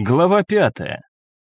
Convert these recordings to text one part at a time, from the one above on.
Глава пятая.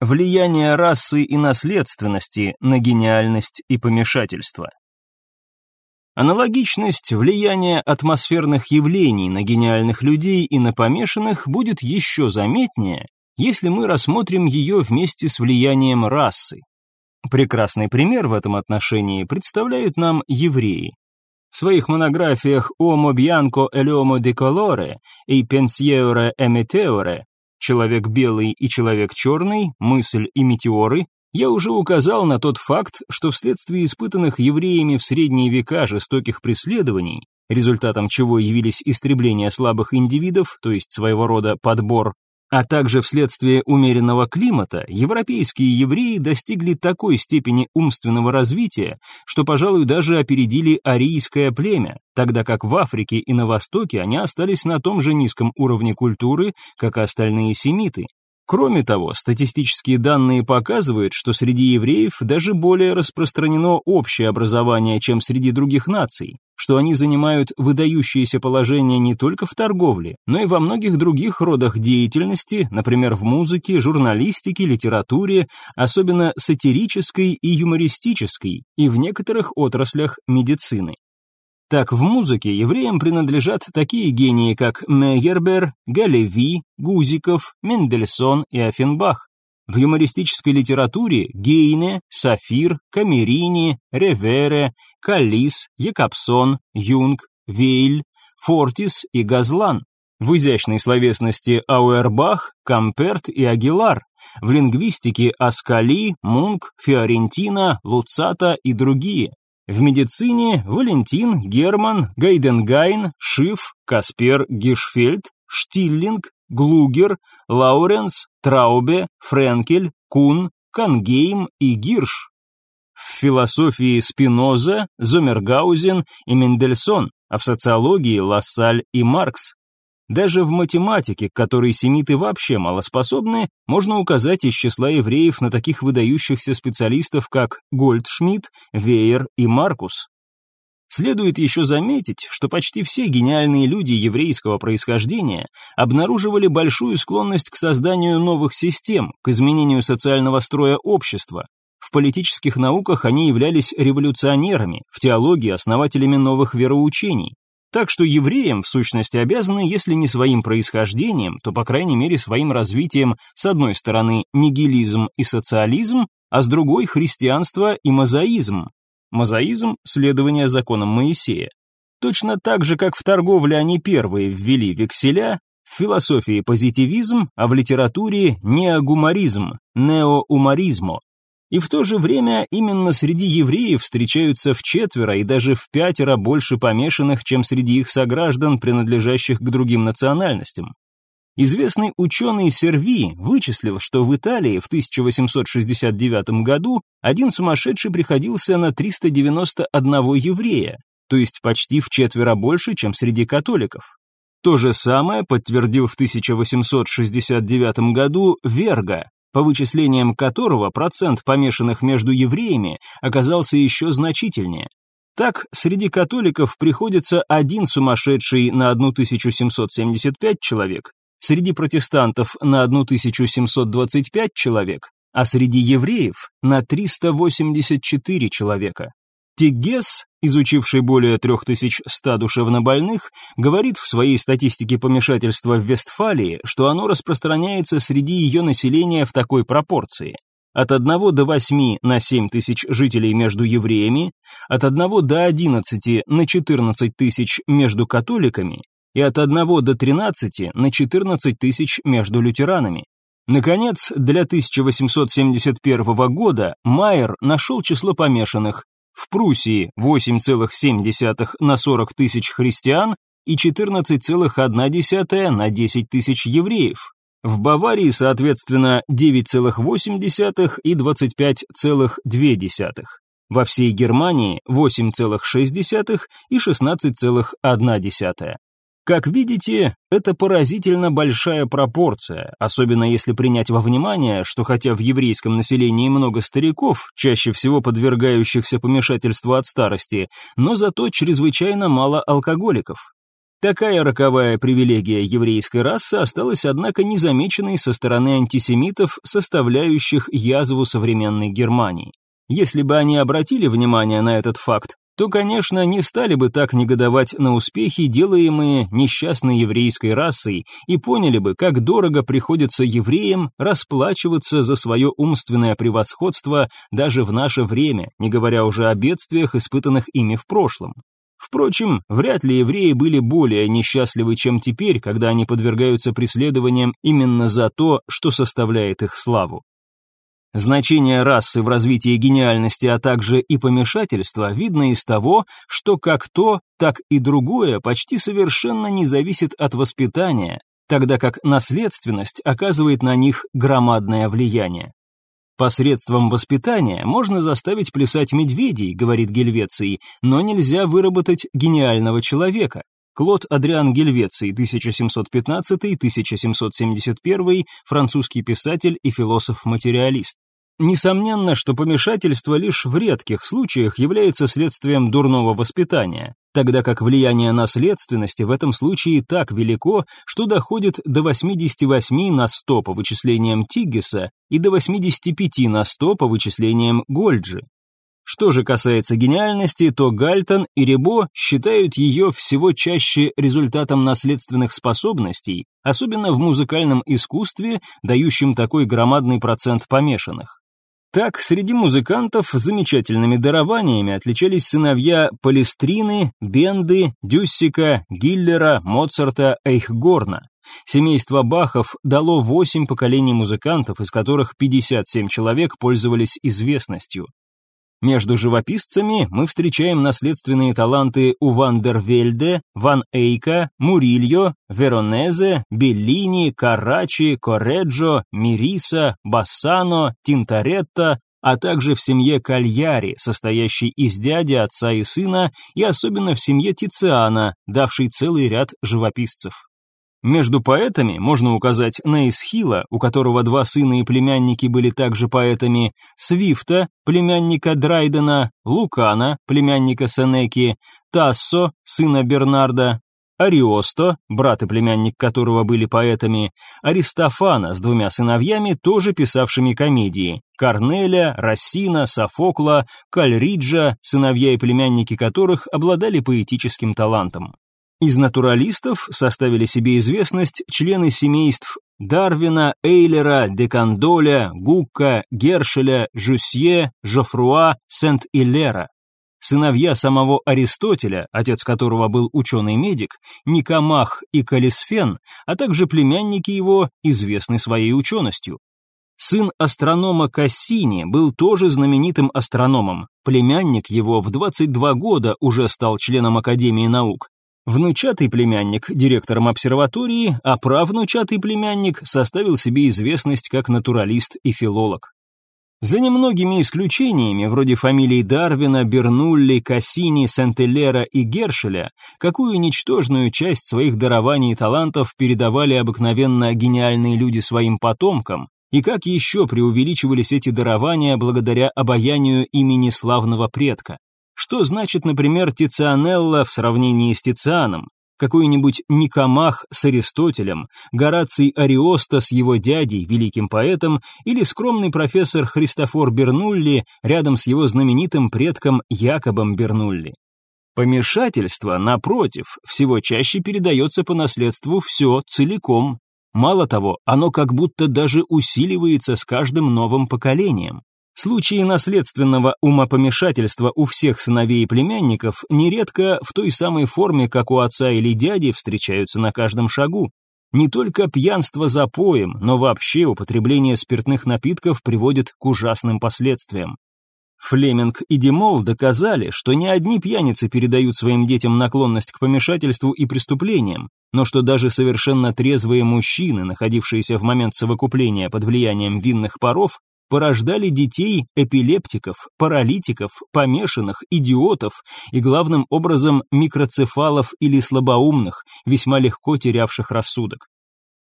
Влияние расы и наследственности на гениальность и помешательство. Аналогичность влияния атмосферных явлений на гениальных людей и на помешанных будет еще заметнее, если мы рассмотрим ее вместе с влиянием расы. Прекрасный пример в этом отношении представляют нам евреи. В своих монографиях «Uomo bianco e l'uomo di colore» и «Pensiero e meteore» «Человек белый и человек черный», «Мысль и метеоры», я уже указал на тот факт, что вследствие испытанных евреями в средние века жестоких преследований, результатом чего явились истребления слабых индивидов, то есть своего рода подбор, а также вследствие умеренного климата, европейские евреи достигли такой степени умственного развития, что, пожалуй, даже опередили арийское племя, тогда как в Африке и на Востоке они остались на том же низком уровне культуры, как и остальные семиты. Кроме того, статистические данные показывают, что среди евреев даже более распространено общее образование, чем среди других наций, что они занимают выдающееся положение не только в торговле, но и во многих других родах деятельности, например, в музыке, журналистике, литературе, особенно сатирической и юмористической, и в некоторых отраслях медицины. Так, в музыке евреям принадлежат такие гении, как Мейербер, Галеви, Гузиков, Мендельсон и Афенбах. В юмористической литературе Гейне, Сафир, Камерини, Ревере, Калис, Якобсон, Юнг, Вейль, Фортис и Газлан. В изящной словесности Ауэрбах, Камперт и Агилар. В лингвистике Аскали, Мунк, Фиорентина, Луцата и другие. В медицине Валентин, Герман, Гайденгайн, Шиф, Каспер, Гишфельд, Штиллинг, Глугер, Лауренс, Траубе, Френкель, Кун, Кангейм и Гирш. В философии Спиноза, Зомергаузен и Мендельсон, а в социологии Лассаль и Маркс. Даже в математике, к которой семиты вообще малоспособны, можно указать из числа евреев на таких выдающихся специалистов, как Гольдшмидт, Вейер и Маркус. Следует еще заметить, что почти все гениальные люди еврейского происхождения обнаруживали большую склонность к созданию новых систем, к изменению социального строя общества. В политических науках они являлись революционерами, в теологии – основателями новых вероучений. Так что евреям, в сущности, обязаны, если не своим происхождением, то, по крайней мере, своим развитием, с одной стороны, нигилизм и социализм, а с другой – христианство и мозаизм. Мозаизм – следование законам Моисея. Точно так же, как в торговле они первые ввели векселя, в философии позитивизм, а в литературе неогуморизм, неоуморизмо, и в то же время именно среди евреев встречаются в четверо и даже в пятеро больше помешанных, чем среди их сограждан, принадлежащих к другим национальностям. Известный ученый Серви вычислил, что в Италии в 1869 году один сумасшедший приходился на 391 еврея, то есть почти в четверо больше, чем среди католиков. То же самое подтвердил в 1869 году Верга, по вычислениям которого процент помешанных между евреями оказался еще значительнее. Так, среди католиков приходится один сумасшедший на 1775 человек, среди протестантов на 1725 человек, а среди евреев на 384 человека. Тиггес, изучивший более 3100 душевнобольных, говорит в своей статистике помешательства в Вестфалии, что оно распространяется среди ее населения в такой пропорции. От 1 до 8 на 7 тысяч жителей между евреями, от 1 до 11 на 14 тысяч между католиками и от 1 до 13 на 14 тысяч между лютеранами. Наконец, для 1871 года Майер нашел число помешанных в Пруссии 8,7 на 40 тысяч христиан и 14,1 на 10 тысяч евреев. В Баварии, соответственно, 9,8 и 25,2. Во всей Германии 8,6 и 16,1. Как видите, это поразительно большая пропорция, особенно если принять во внимание, что хотя в еврейском населении много стариков, чаще всего подвергающихся помешательству от старости, но зато чрезвычайно мало алкоголиков. Такая роковая привилегия еврейской расы осталась, однако, незамеченной со стороны антисемитов, составляющих язву современной Германии. Если бы они обратили внимание на этот факт, то, конечно, не стали бы так негодовать на успехи, делаемые несчастной еврейской расой, и поняли бы, как дорого приходится евреям расплачиваться за свое умственное превосходство даже в наше время, не говоря уже о бедствиях, испытанных ими в прошлом. Впрочем, вряд ли евреи были более несчастливы, чем теперь, когда они подвергаются преследованиям именно за то, что составляет их славу. Значение расы в развитии гениальности, а также и помешательства видно из того, что как то, так и другое почти совершенно не зависит от воспитания, тогда как наследственность оказывает на них громадное влияние. Посредством воспитания можно заставить плясать медведей, говорит Гельвеций, но нельзя выработать гениального человека. Клод Адриан Гельвеций, 1715-1771, французский писатель и философ-материалист. Несомненно, что помешательство лишь в редких случаях является следствием дурного воспитания, тогда как влияние наследственности в этом случае так велико, что доходит до 88 на 100 по вычислениям Тиггеса и до 85 на 100 по вычислениям Гольджи. Что же касается гениальности, то Гальтон и Ребо считают ее всего чаще результатом наследственных способностей, особенно в музыкальном искусстве, дающим такой громадный процент помешанных. Так, среди музыкантов замечательными дарованиями отличались сыновья Палестрины, Бенды, Дюссика, Гиллера, Моцарта, Эйхгорна. Семейство Бахов дало восемь поколений музыкантов, из которых 57 человек пользовались известностью. Между живописцами мы встречаем наследственные таланты у Ван дер Вельде, Ван Эйка, Мурильо, Веронезе, Беллини, Карачи, Корреджо, Мириса, Бассано, Тинторетто, а также в семье Кальяри, состоящей из дяди, отца и сына, и особенно в семье Тициана, давшей целый ряд живописцев. Между поэтами можно указать на Эсхила, у которого два сына и племянники были также поэтами, Свифта, племянника Драйдена, Лукана, племянника Сенеки, Тассо, сына Бернарда, Ариосто, брат и племянник которого были поэтами, Аристофана с двумя сыновьями, тоже писавшими комедии, Корнеля, Рассина, Софокла, Кальриджа, сыновья и племянники которых обладали поэтическим талантом. Из натуралистов составили себе известность члены семейств Дарвина, Эйлера, Декандоля, Гукка, Гершеля, Жюсье, Жофруа, Сент-Илера. Сыновья самого Аристотеля, отец которого был ученый-медик, Никомах и Калисфен, а также племянники его, известны своей ученостью. Сын астронома Кассини был тоже знаменитым астрономом. Племянник его в 22 года уже стал членом Академии наук. Внучатый племянник директором обсерватории, а правнучатый племянник составил себе известность как натуралист и филолог. За немногими исключениями, вроде фамилий Дарвина, Бернулли, Кассини, Сентеллера и Гершеля, какую ничтожную часть своих дарований и талантов передавали обыкновенно гениальные люди своим потомкам, и как еще преувеличивались эти дарования благодаря обаянию имени славного предка. Что значит, например, Тицианелла в сравнении с Тицианом? Какой-нибудь Никомах с Аристотелем, Гораций Ариоста с его дядей, великим поэтом, или скромный профессор Христофор Бернулли рядом с его знаменитым предком Якобом Бернулли. Помешательство, напротив, всего чаще передается по наследству все целиком. Мало того, оно как будто даже усиливается с каждым новым поколением. Случаи наследственного умопомешательства у всех сыновей и племянников нередко в той самой форме, как у отца или дяди, встречаются на каждом шагу. Не только пьянство за поем, но вообще употребление спиртных напитков приводит к ужасным последствиям. Флеминг и Демол доказали, что не одни пьяницы передают своим детям наклонность к помешательству и преступлениям, но что даже совершенно трезвые мужчины, находившиеся в момент совокупления под влиянием винных паров, порождали детей эпилептиков, паралитиков, помешанных, идиотов и главным образом микроцефалов или слабоумных, весьма легко терявших рассудок.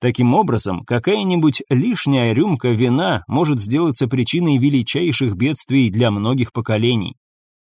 Таким образом, какая-нибудь лишняя рюмка вина может сделаться причиной величайших бедствий для многих поколений.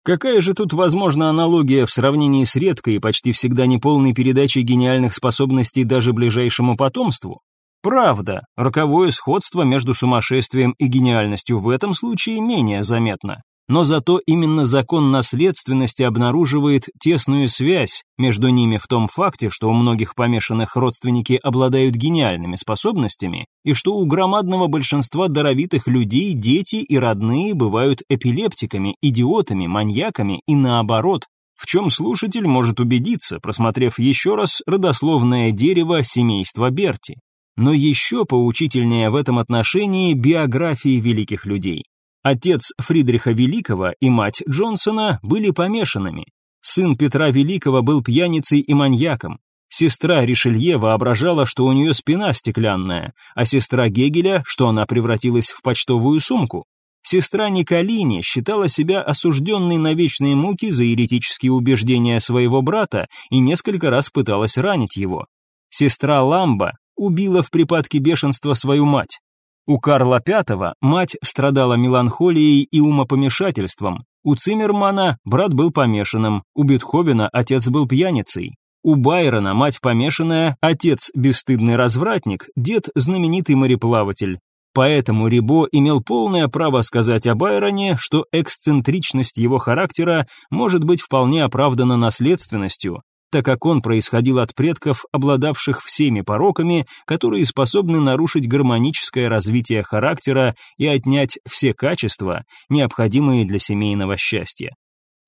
Какая же тут возможна аналогия в сравнении с редкой и почти всегда неполной передачей гениальных способностей даже ближайшему потомству? Правда, роковое сходство между сумасшествием и гениальностью в этом случае менее заметно но зато именно закон наследственности обнаруживает тесную связь между ними в том факте, что у многих помешанных родственники обладают гениальными способностями, и что у громадного большинства даровитых людей дети и родные бывают эпилептиками, идиотами, маньяками и наоборот, в чем слушатель может убедиться, просмотрев еще раз родословное дерево семейства Берти. Но еще поучительнее в этом отношении биографии великих людей. Отец Фридриха Великого и мать Джонсона были помешанными. Сын Петра Великого был пьяницей и маньяком. Сестра Ришелье воображала, что у нее спина стеклянная, а сестра Гегеля, что она превратилась в почтовую сумку. Сестра Николини считала себя осужденной на вечные муки за еретические убеждения своего брата и несколько раз пыталась ранить его. Сестра Ламба убила в припадке бешенства свою мать. У Карла V мать страдала меланхолией и умопомешательством, у Циммермана брат был помешанным, у Бетховена отец был пьяницей. У Байрона мать помешанная, отец бесстыдный развратник, дед знаменитый мореплаватель. Поэтому Рибо имел полное право сказать о Байроне, что эксцентричность его характера может быть вполне оправдана наследственностью, так как он происходил от предков, обладавших всеми пороками, которые способны нарушить гармоническое развитие характера и отнять все качества, необходимые для семейного счастья.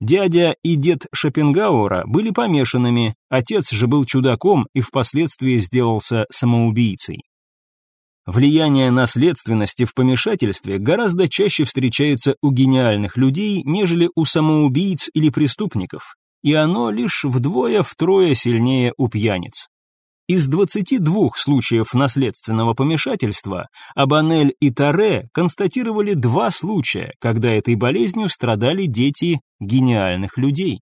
Дядя и дед Шопенгауэра были помешанными, отец же был чудаком и впоследствии сделался самоубийцей. Влияние наследственности в помешательстве гораздо чаще встречается у гениальных людей, нежели у самоубийц или преступников и оно лишь вдвое-втрое сильнее у пьяниц. Из 22 случаев наследственного помешательства Абанель и Таре констатировали два случая, когда этой болезнью страдали дети гениальных людей.